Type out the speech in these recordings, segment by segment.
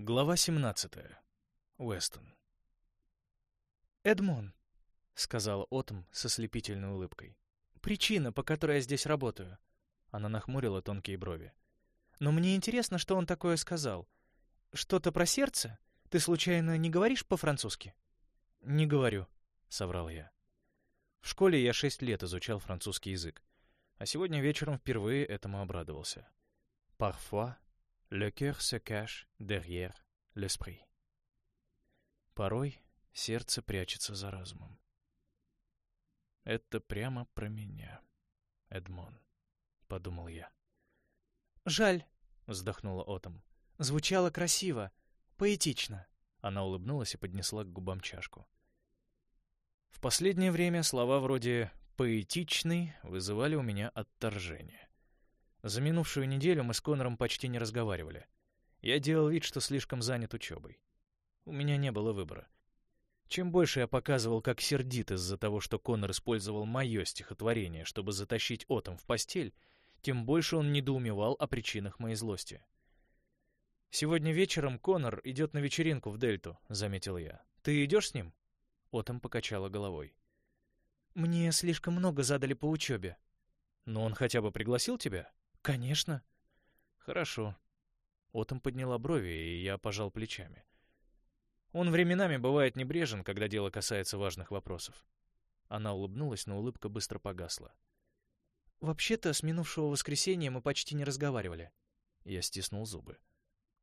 Глава 17. Уэстон. «Эдмон», — сказала Отом со слепительной улыбкой. «Причина, по которой я здесь работаю». Она нахмурила тонкие брови. «Но мне интересно, что он такое сказал. Что-то про сердце? Ты случайно не говоришь по-французски?» «Не говорю», — соврал я. В школе я шесть лет изучал французский язык, а сегодня вечером впервые этому обрадовался. «Parfois, Le cœur se cache derrière l'esprit. Порой сердце прячется за разумом. Это прямо про меня, Эдмон, подумал я. Жаль, вздохнула Отом. Звучало красиво, поэтично. Она улыбнулась и поднесла к губам чашку. В последнее время слова вроде «поэтичный» вызывали у меня отторжение. За минувшую неделю мы с Конором почти не разговаривали. Я делал вид, что слишком занят учебой. У меня не было выбора. Чем больше я показывал, как сердит из-за того, что Конор использовал мое стихотворение, чтобы затащить Отом в постель, тем больше он недоумевал о причинах моей злости. «Сегодня вечером Конор идет на вечеринку в Дельту», — заметил я. «Ты идешь с ним?» Отом покачала головой. «Мне слишком много задали по учебе». «Но он хотя бы пригласил тебя?» «Конечно». «Хорошо». Отом подняла брови, и я пожал плечами. Он временами бывает небрежен, когда дело касается важных вопросов. Она улыбнулась, но улыбка быстро погасла. «Вообще-то, с минувшего воскресенья мы почти не разговаривали». Я стиснул зубы.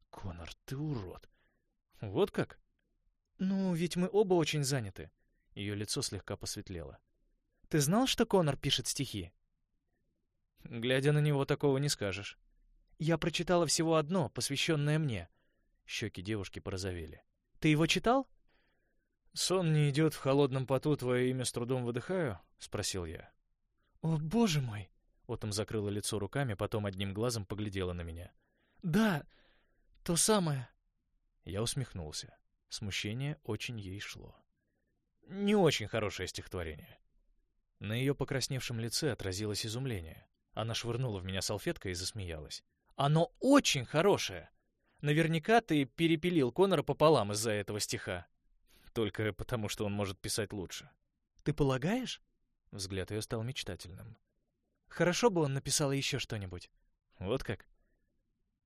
«Конор, ты урод!» «Вот как?» «Ну, ведь мы оба очень заняты». Ее лицо слегка посветлело. «Ты знал, что Конор пишет стихи?» Глядя на него, такого не скажешь. Я прочитала всего одно, посвященное мне. Щеки девушки порозовели. Ты его читал? «Сон не идет в холодном поту, твое имя с трудом выдыхаю?» — спросил я. «О, боже мой!» — Отом закрыла лицо руками, потом одним глазом поглядела на меня. «Да, то самое». Я усмехнулся. Смущение очень ей шло. Не очень хорошее стихотворение. На ее покрасневшем лице отразилось изумление. Она швырнула в меня салфеткой и засмеялась. «Оно очень хорошее! Наверняка ты перепилил Конора пополам из-за этого стиха». «Только потому, что он может писать лучше». «Ты полагаешь?» Взгляд ее стал мечтательным. «Хорошо бы он написал еще что-нибудь». «Вот как?»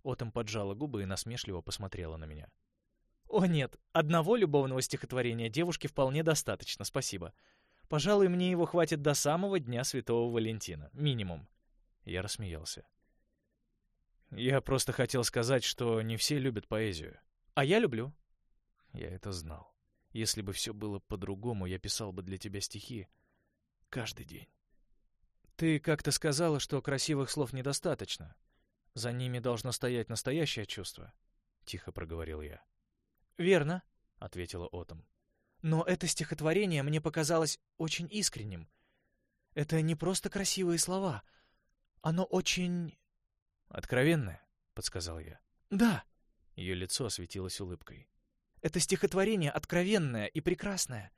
Отом поджала губы и насмешливо посмотрела на меня. «О нет, одного любовного стихотворения девушке вполне достаточно, спасибо. Пожалуй, мне его хватит до самого Дня Святого Валентина, минимум. Я рассмеялся. Я просто хотел сказать, что не все любят поэзию. А я люблю. Я это знал. Если бы все было по-другому, я писал бы для тебя стихи каждый день. Ты как-то сказала, что красивых слов недостаточно. За ними должно стоять настоящее чувство, тихо проговорил я. Верно, ответила Отом. Но это стихотворение мне показалось очень искренним. Это не просто красивые слова, оно очень... «Откровенное», — подсказал я. «Да». Ее лицо осветилось улыбкой. «Это стихотворение откровенное и прекрасное.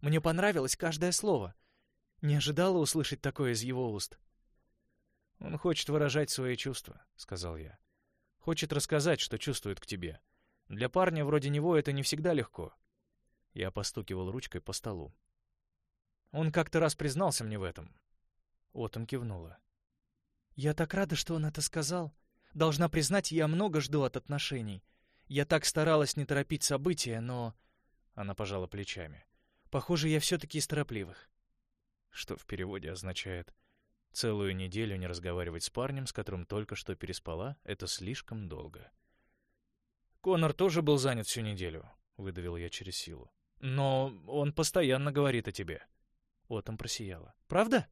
Мне понравилось каждое слово. Не ожидала услышать такое из его уст». «Он хочет выражать свои чувства», — сказал я. «Хочет рассказать, что чувствует к тебе. Для парня вроде него это не всегда легко». Я постукивал ручкой по столу. Он как-то раз признался мне в этом. Вот он кивнула. Я так рада, что он это сказал. Должна признать, я много жду от отношений. Я так старалась не торопить события, но... Она пожала плечами. Похоже, я все-таки из торопливых. Что в переводе означает «целую неделю не разговаривать с парнем, с которым только что переспала, это слишком долго». «Конор тоже был занят всю неделю», — выдавил я через силу. «Но он постоянно говорит о тебе». Отом просияла. «Правда?»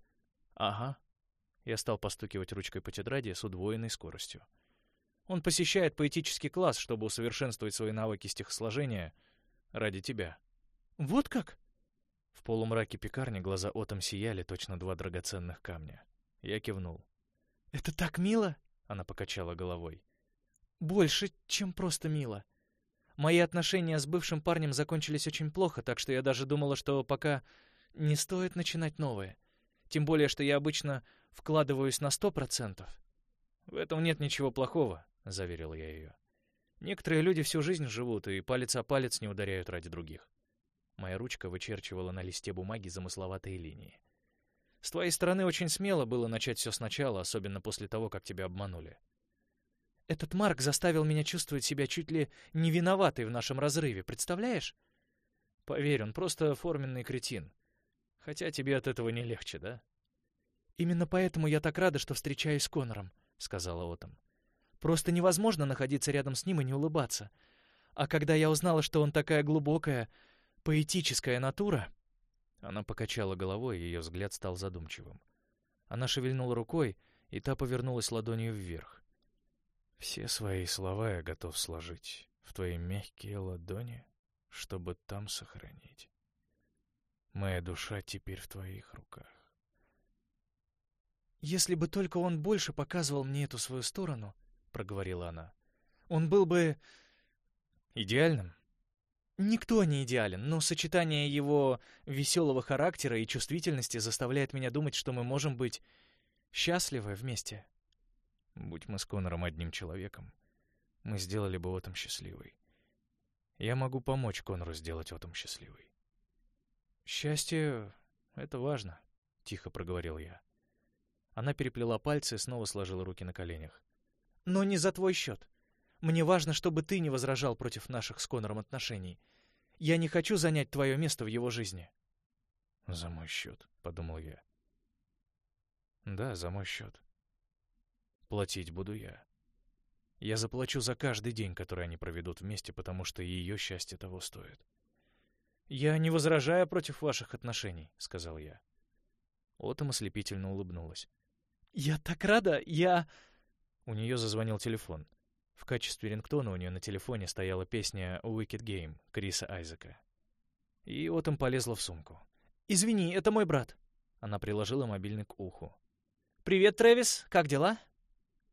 «Ага», я стал постукивать ручкой по тетради с удвоенной скоростью. Он посещает поэтический класс, чтобы усовершенствовать свои навыки стихосложения ради тебя. Вот как? В полумраке пекарни глаза Отом сияли точно два драгоценных камня. Я кивнул. Это так мило, она покачала головой. Больше, чем просто мило. Мои отношения с бывшим парнем закончились очень плохо, так что я даже думала, что пока не стоит начинать новое. Тем более, что я обычно вкладываюсь на сто процентов. В этом нет ничего плохого, заверил я ее. Некоторые люди всю жизнь живут и палец о палец не ударяют ради других. Моя ручка вычерчивала на листе бумаги замысловатые линии. С твоей стороны очень смело было начать все сначала, особенно после того, как тебя обманули. Этот Марк заставил меня чувствовать себя чуть ли не виноватой в нашем разрыве, представляешь? Поверь, он просто форменный кретин. Хотя тебе от этого не легче, да? Именно поэтому я так рада, что встречаюсь с Конором, сказала Отом. Просто невозможно находиться рядом с ним и не улыбаться. А когда я узнала, что он такая глубокая, поэтическая натура, она покачала головой, и ее взгляд стал задумчивым. Она шевельнула рукой, и та повернулась ладонью вверх. Все свои слова я готов сложить в твои мягкие ладони, чтобы там сохранить. Моя душа теперь в твоих руках. Если бы только он больше показывал мне эту свою сторону, проговорила она. Он был бы идеальным. Никто не идеален, но сочетание его веселого характера и чувствительности заставляет меня думать, что мы можем быть счастливы вместе. Будь мы с Конором одним человеком, мы сделали бы Отом счастливой. Я могу помочь Конору сделать Отом счастливой. «Счастье — это важно», — тихо проговорил я. Она переплела пальцы и снова сложила руки на коленях. Но не за твой счет. Мне важно, чтобы ты не возражал против наших с Конором отношений. Я не хочу занять твое место в его жизни. За мой счет, подумал я. Да, за мой счет. Платить буду я. Я заплачу за каждый день, который они проведут вместе, потому что ее счастье того стоит. Я не возражаю против ваших отношений, сказал я. Отом ослепительно улыбнулась. Я так рада, я у нее зазвонил телефон. В качестве рингтона у нее на телефоне стояла песня «Wicked Game» Криса Айзека. И вот он полезла в сумку. «Извини, это мой брат». Она приложила мобильный к уху. «Привет, Трэвис, как дела?»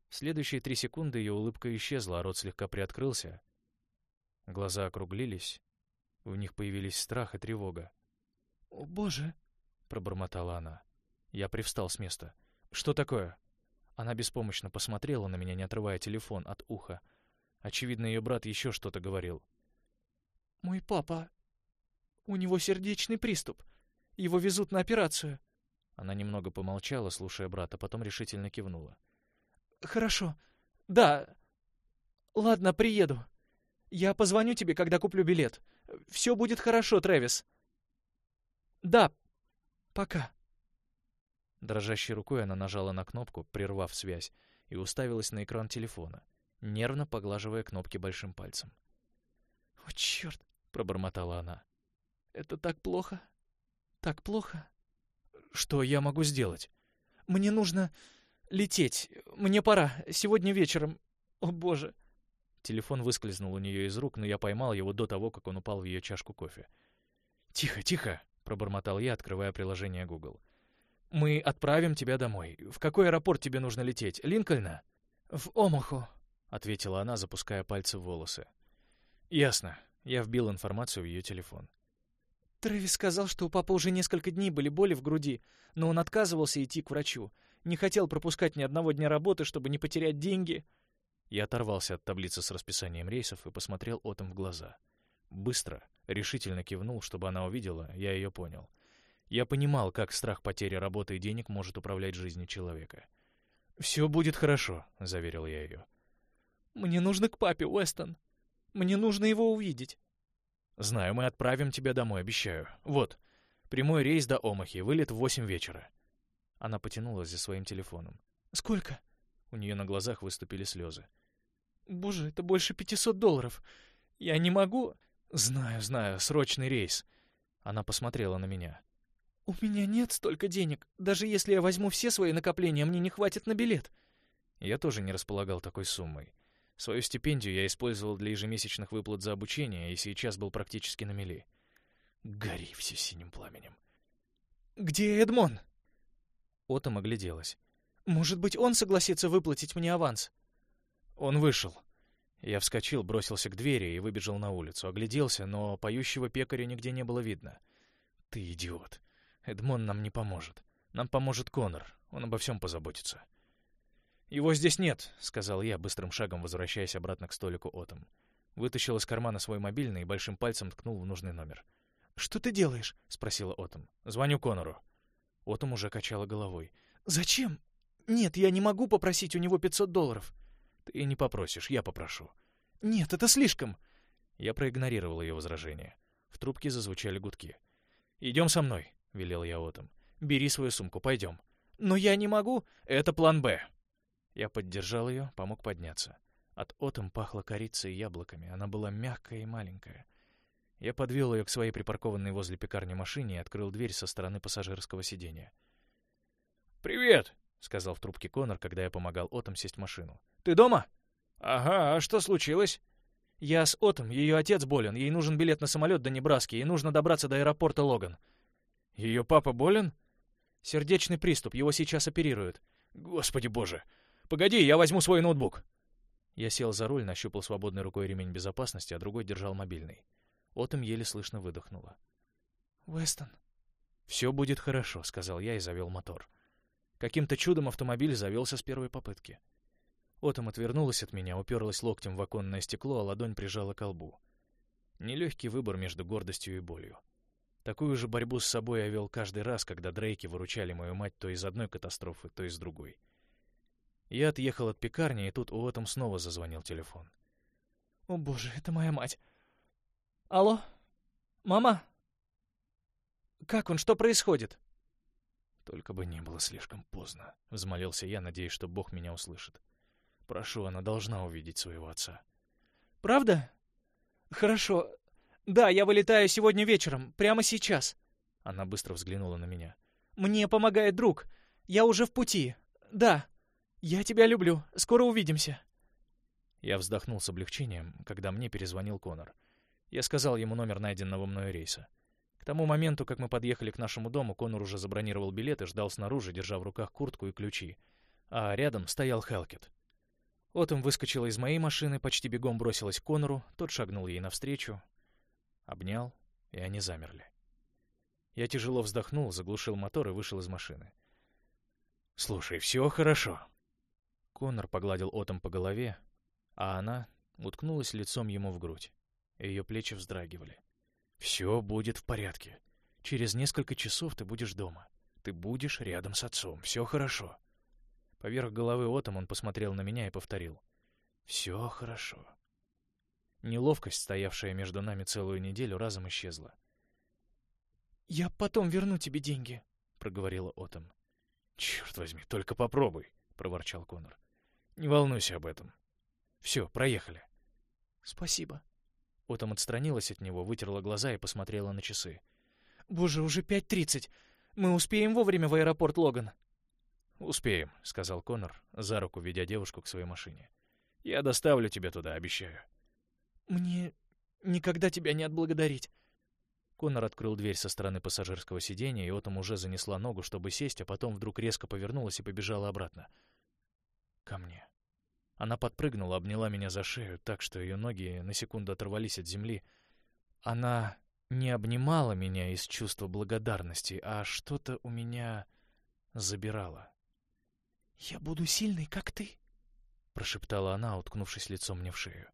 В следующие три секунды ее улыбка исчезла, а рот слегка приоткрылся. Глаза округлились. В них появились страх и тревога. «О, боже!» — пробормотала она. Я привстал с места. «Что такое?» Она беспомощно посмотрела на меня, не отрывая телефон от уха. Очевидно, ее брат еще что-то говорил. «Мой папа... У него сердечный приступ. Его везут на операцию». Она немного помолчала, слушая брата, потом решительно кивнула. «Хорошо. Да. Ладно, приеду. Я позвоню тебе, когда куплю билет. Все будет хорошо, Трэвис». «Да. Пока». Дрожащей рукой она нажала на кнопку, прервав связь, и уставилась на экран телефона, нервно поглаживая кнопки большим пальцем. «О, черт!» — пробормотала она. «Это так плохо? Так плохо? Что я могу сделать? Мне нужно лететь. Мне пора. Сегодня вечером. О, боже!» Телефон выскользнул у нее из рук, но я поймал его до того, как он упал в ее чашку кофе. «Тихо, тихо!» — пробормотал я, открывая приложение Google. Мы отправим тебя домой. В какой аэропорт тебе нужно лететь? Линкольна? В Омаху, ответила она, запуская пальцы в волосы. Ясно. Я вбил информацию в ее телефон. Трэвис сказал, что у папы уже несколько дней были боли в груди, но он отказывался идти к врачу. Не хотел пропускать ни одного дня работы, чтобы не потерять деньги. Я оторвался от таблицы с расписанием рейсов и посмотрел Отом в глаза. Быстро, решительно кивнул, чтобы она увидела, я ее понял. Я понимал, как страх потери работы и денег может управлять жизнью человека. «Все будет хорошо», — заверил я ее. «Мне нужно к папе, Уэстон. Мне нужно его увидеть». «Знаю, мы отправим тебя домой, обещаю. Вот, прямой рейс до Омахи, вылет в восемь вечера». Она потянулась за своим телефоном. «Сколько?» У нее на глазах выступили слезы. «Боже, это больше пятисот долларов. Я не могу...» «Знаю, знаю, срочный рейс». Она посмотрела на меня. «У меня нет столько денег. Даже если я возьму все свои накопления, мне не хватит на билет». Я тоже не располагал такой суммой. Свою стипендию я использовал для ежемесячных выплат за обучение и сейчас был практически на мели. Гори все синим пламенем. «Где Эдмон?» Отом огляделась. «Может быть, он согласится выплатить мне аванс?» Он вышел. Я вскочил, бросился к двери и выбежал на улицу. Огляделся, но поющего пекаря нигде не было видно. «Ты идиот!» Эдмон нам не поможет. Нам поможет Конор. Он обо всем позаботится. «Его здесь нет», — сказал я, быстрым шагом возвращаясь обратно к столику Отом. Вытащил из кармана свой мобильный и большим пальцем ткнул в нужный номер. «Что ты делаешь?» — спросила Отом. «Звоню Конору». Отом уже качала головой. «Зачем? Нет, я не могу попросить у него 500 долларов». «Ты не попросишь, я попрошу». «Нет, это слишком». Я проигнорировал ее возражение. В трубке зазвучали гудки. «Идем со мной», — велел я Отом. «Бери свою сумку, пойдем». «Но я не могу». «Это план «Б». Я поддержал ее, помог подняться. От отом пахло корицей и яблоками. Она была мягкая и маленькая. Я подвел ее к своей припаркованной возле пекарни машине и открыл дверь со стороны пассажирского сиденья. «Привет!» — сказал в трубке Конор, когда я помогал Отом сесть в машину. «Ты дома?» «Ага, а что случилось?» «Я с Отом, ее отец болен, ей нужен билет на самолет до Небраски, ей нужно добраться до аэропорта Логан». «Ее папа болен?» «Сердечный приступ, его сейчас оперируют». «Господи боже! Погоди, я возьму свой ноутбук!» Я сел за руль, нащупал свободной рукой ремень безопасности, а другой держал мобильный. Отом еле слышно выдохнула. «Вестон». «Все будет хорошо», — сказал я и завел мотор. Каким-то чудом автомобиль завелся с первой попытки. Отом отвернулась от меня, уперлась локтем в оконное стекло, а ладонь прижала к лбу. Нелегкий выбор между гордостью и болью. Такую же борьбу с собой я вел каждый раз, когда Дрейки выручали мою мать то из одной катастрофы, то из другой. Я отъехал от пекарни, и тут у Отом снова зазвонил телефон. «О боже, это моя мать!» «Алло? Мама? Как он? Что происходит?» «Только бы не было слишком поздно», — взмолился я, надеясь, что Бог меня услышит. «Прошу, она должна увидеть своего отца». «Правда? Хорошо. Да, я вылетаю сегодня вечером, прямо сейчас». Она быстро взглянула на меня. «Мне помогает друг. Я уже в пути. Да. Я тебя люблю. Скоро увидимся». Я вздохнул с облегчением, когда мне перезвонил Конор. Я сказал ему номер найденного мною рейса. К тому моменту, как мы подъехали к нашему дому, Конор уже забронировал билет и ждал снаружи, держа в руках куртку и ключи. А рядом стоял Хелкет. Отом выскочила из моей машины, почти бегом бросилась к Конору, тот шагнул ей навстречу, обнял, и они замерли. Я тяжело вздохнул, заглушил мотор и вышел из машины. «Слушай, все хорошо». Конор погладил Отом по голове, а она уткнулась лицом ему в грудь. Ее плечи вздрагивали. «Все будет в порядке. Через несколько часов ты будешь дома. Ты будешь рядом с отцом. Все хорошо». Поверх головы Отом он посмотрел на меня и повторил. «Все хорошо». Неловкость, стоявшая между нами целую неделю, разом исчезла. «Я потом верну тебе деньги», — проговорила Отом. «Черт возьми, только попробуй», — проворчал Конор. «Не волнуйся об этом. Все, проехали». «Спасибо», Отом отстранилась от него, вытерла глаза и посмотрела на часы. «Боже, уже пять тридцать. Мы успеем вовремя в аэропорт Логан?» «Успеем», — сказал Конор, за руку ведя девушку к своей машине. «Я доставлю тебя туда, обещаю». «Мне никогда тебя не отблагодарить». Конор открыл дверь со стороны пассажирского сиденья, и Отом уже занесла ногу, чтобы сесть, а потом вдруг резко повернулась и побежала обратно. Ко мне. Она подпрыгнула, обняла меня за шею так, что ее ноги на секунду оторвались от земли. Она не обнимала меня из чувства благодарности, а что-то у меня забирала. «Я буду сильной, как ты», — прошептала она, уткнувшись лицом мне в шею.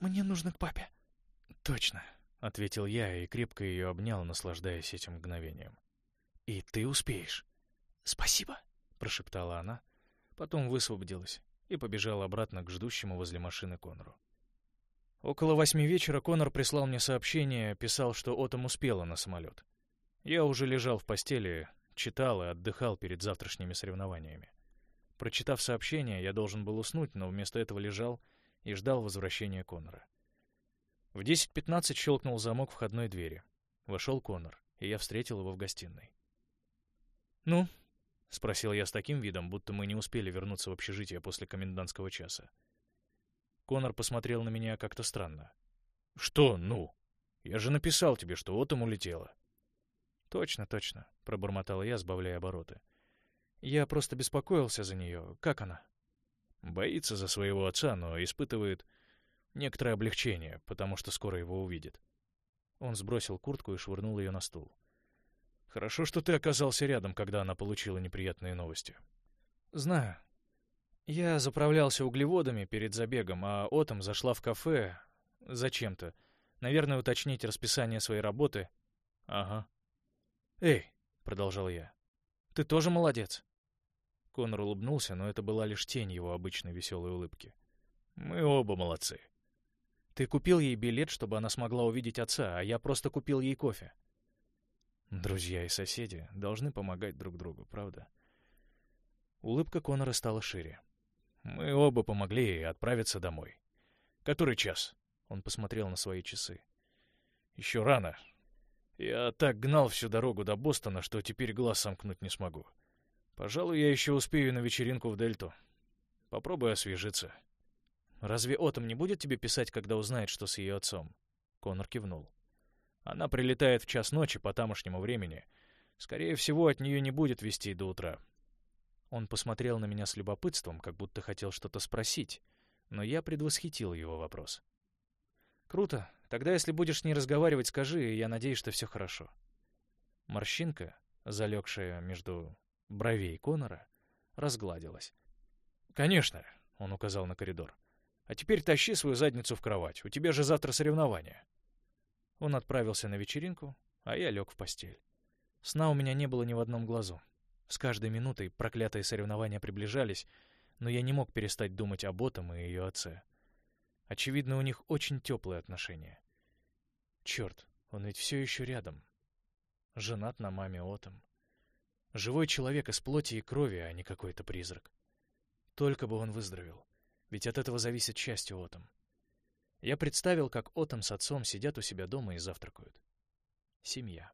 «Мне нужно к папе». «Точно», — ответил я и крепко ее обнял, наслаждаясь этим мгновением. «И ты успеешь». «Спасибо», — прошептала она, потом высвободилась и побежал обратно к ждущему возле машины Конору. Около восьми вечера Конор прислал мне сообщение, писал, что Отом успела на самолет. Я уже лежал в постели, читал и отдыхал перед завтрашними соревнованиями. Прочитав сообщение, я должен был уснуть, но вместо этого лежал и ждал возвращения Конора. В 10.15 щелкнул замок входной двери. Вошел Конор, и я встретил его в гостиной. «Ну, — спросил я с таким видом, будто мы не успели вернуться в общежитие после комендантского часа. Конор посмотрел на меня как-то странно. «Что «ну»? Я же написал тебе, что вот им улетело». «Точно, точно», — пробормотал я, сбавляя обороты. «Я просто беспокоился за нее. Как она?» «Боится за своего отца, но испытывает некоторое облегчение, потому что скоро его увидит». Он сбросил куртку и швырнул ее на стул. Хорошо, что ты оказался рядом, когда она получила неприятные новости. Знаю. Я заправлялся углеводами перед забегом, а Отом зашла в кафе зачем-то. Наверное, уточнить расписание своей работы. Ага. «Эй», — продолжал я, — «ты тоже молодец». Конор улыбнулся, но это была лишь тень его обычной веселой улыбки. «Мы оба молодцы». «Ты купил ей билет, чтобы она смогла увидеть отца, а я просто купил ей кофе». Друзья и соседи должны помогать друг другу, правда? Улыбка Конора стала шире. Мы оба помогли ей отправиться домой. Который час? Он посмотрел на свои часы. Еще рано. Я так гнал всю дорогу до Бостона, что теперь глаз сомкнуть не смогу. Пожалуй, я еще успею на вечеринку в Дельту. Попробую освежиться. Разве Отом не будет тебе писать, когда узнает, что с ее отцом? Конор кивнул. Она прилетает в час ночи по тамошнему времени. Скорее всего, от нее не будет вести до утра. Он посмотрел на меня с любопытством, как будто хотел что-то спросить, но я предвосхитил его вопрос. «Круто. Тогда, если будешь с ней разговаривать, скажи, и я надеюсь, что все хорошо». Морщинка, залегшая между бровей Конора, разгладилась. «Конечно», — он указал на коридор. «А теперь тащи свою задницу в кровать. У тебя же завтра соревнования». Он отправился на вечеринку, а я лег в постель. Сна у меня не было ни в одном глазу. С каждой минутой проклятые соревнования приближались, но я не мог перестать думать об Отом и ее отце. Очевидно, у них очень теплые отношения. Черт, он ведь все еще рядом. Женат на маме Отом. Живой человек из плоти и крови, а не какой-то призрак. Только бы он выздоровел. Ведь от этого зависит счастье Отом. Я представил, как Отом с отцом сидят у себя дома и завтракают. Семья.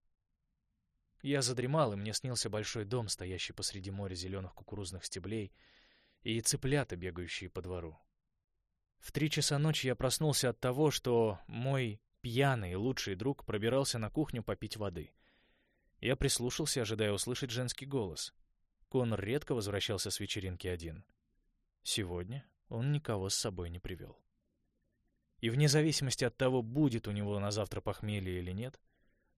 Я задремал, и мне снился большой дом, стоящий посреди моря зеленых кукурузных стеблей, и цыплята, бегающие по двору. В три часа ночи я проснулся от того, что мой пьяный лучший друг пробирался на кухню попить воды. Я прислушался, ожидая услышать женский голос. Конор редко возвращался с вечеринки один. Сегодня он никого с собой не привел. И вне зависимости от того, будет у него на завтра похмелье или нет,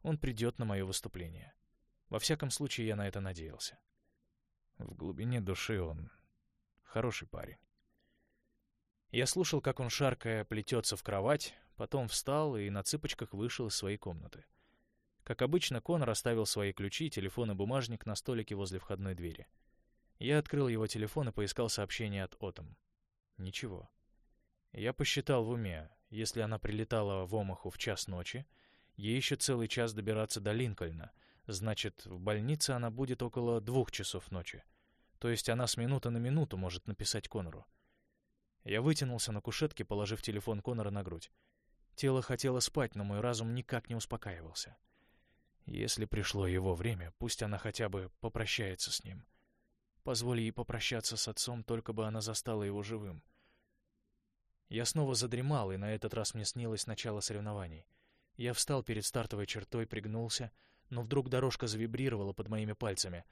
он придет на мое выступление. Во всяком случае, я на это надеялся. В глубине души он хороший парень. Я слушал, как он, шаркая, плетется в кровать, потом встал и на цыпочках вышел из своей комнаты. Как обычно, Конор оставил свои ключи, телефон и бумажник на столике возле входной двери. Я открыл его телефон и поискал сообщение от Отом. Ничего. Я посчитал в уме, если она прилетала в Омаху в час ночи, ей еще целый час добираться до Линкольна, значит, в больнице она будет около двух часов ночи. То есть она с минуты на минуту может написать Конору. Я вытянулся на кушетке, положив телефон Конора на грудь. Тело хотело спать, но мой разум никак не успокаивался. Если пришло его время, пусть она хотя бы попрощается с ним. Позволь ей попрощаться с отцом, только бы она застала его живым. Я снова задремал, и на этот раз мне снилось начало соревнований. Я встал перед стартовой чертой, пригнулся, но вдруг дорожка завибрировала под моими пальцами.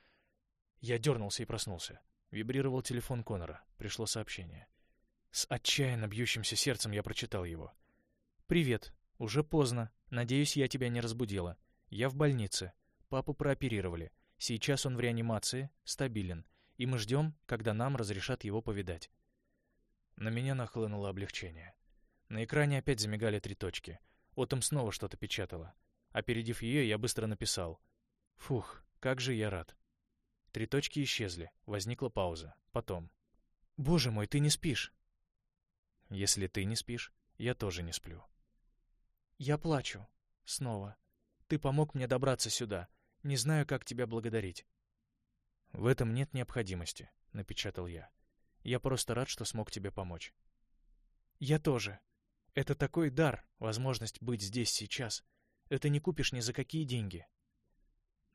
Я дернулся и проснулся. Вибрировал телефон Конора. Пришло сообщение. С отчаянно бьющимся сердцем я прочитал его. «Привет. Уже поздно. Надеюсь, я тебя не разбудила. Я в больнице. Папу прооперировали. Сейчас он в реанимации, стабилен. И мы ждем, когда нам разрешат его повидать. На меня нахлынуло облегчение. На экране опять замигали три точки. Отом снова что-то печатала. Опередив ее, я быстро написал. «Фух, как же я рад». Три точки исчезли. Возникла пауза. Потом. «Боже мой, ты не спишь!» «Если ты не спишь, я тоже не сплю». «Я плачу. Снова. Ты помог мне добраться сюда. Не знаю, как тебя благодарить». «В этом нет необходимости», — напечатал я. Я просто рад, что смог тебе помочь. Я тоже. Это такой дар, возможность быть здесь сейчас. Это не купишь ни за какие деньги.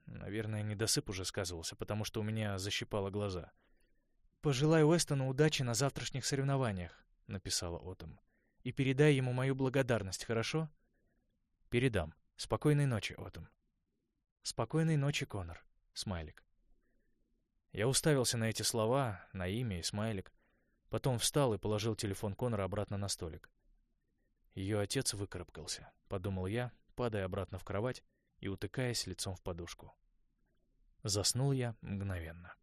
Наверное, недосып уже сказывался, потому что у меня защипало глаза. «Пожелай Уэстону удачи на завтрашних соревнованиях», — написала Отом. «И передай ему мою благодарность, хорошо?» «Передам. Спокойной ночи, Отом». «Спокойной ночи, Конор». Смайлик. Я уставился на эти слова, на имя и смайлик. Потом встал и положил телефон Конора обратно на столик. Ее отец выкарабкался, подумал я, падая обратно в кровать и утыкаясь лицом в подушку. Заснул я мгновенно.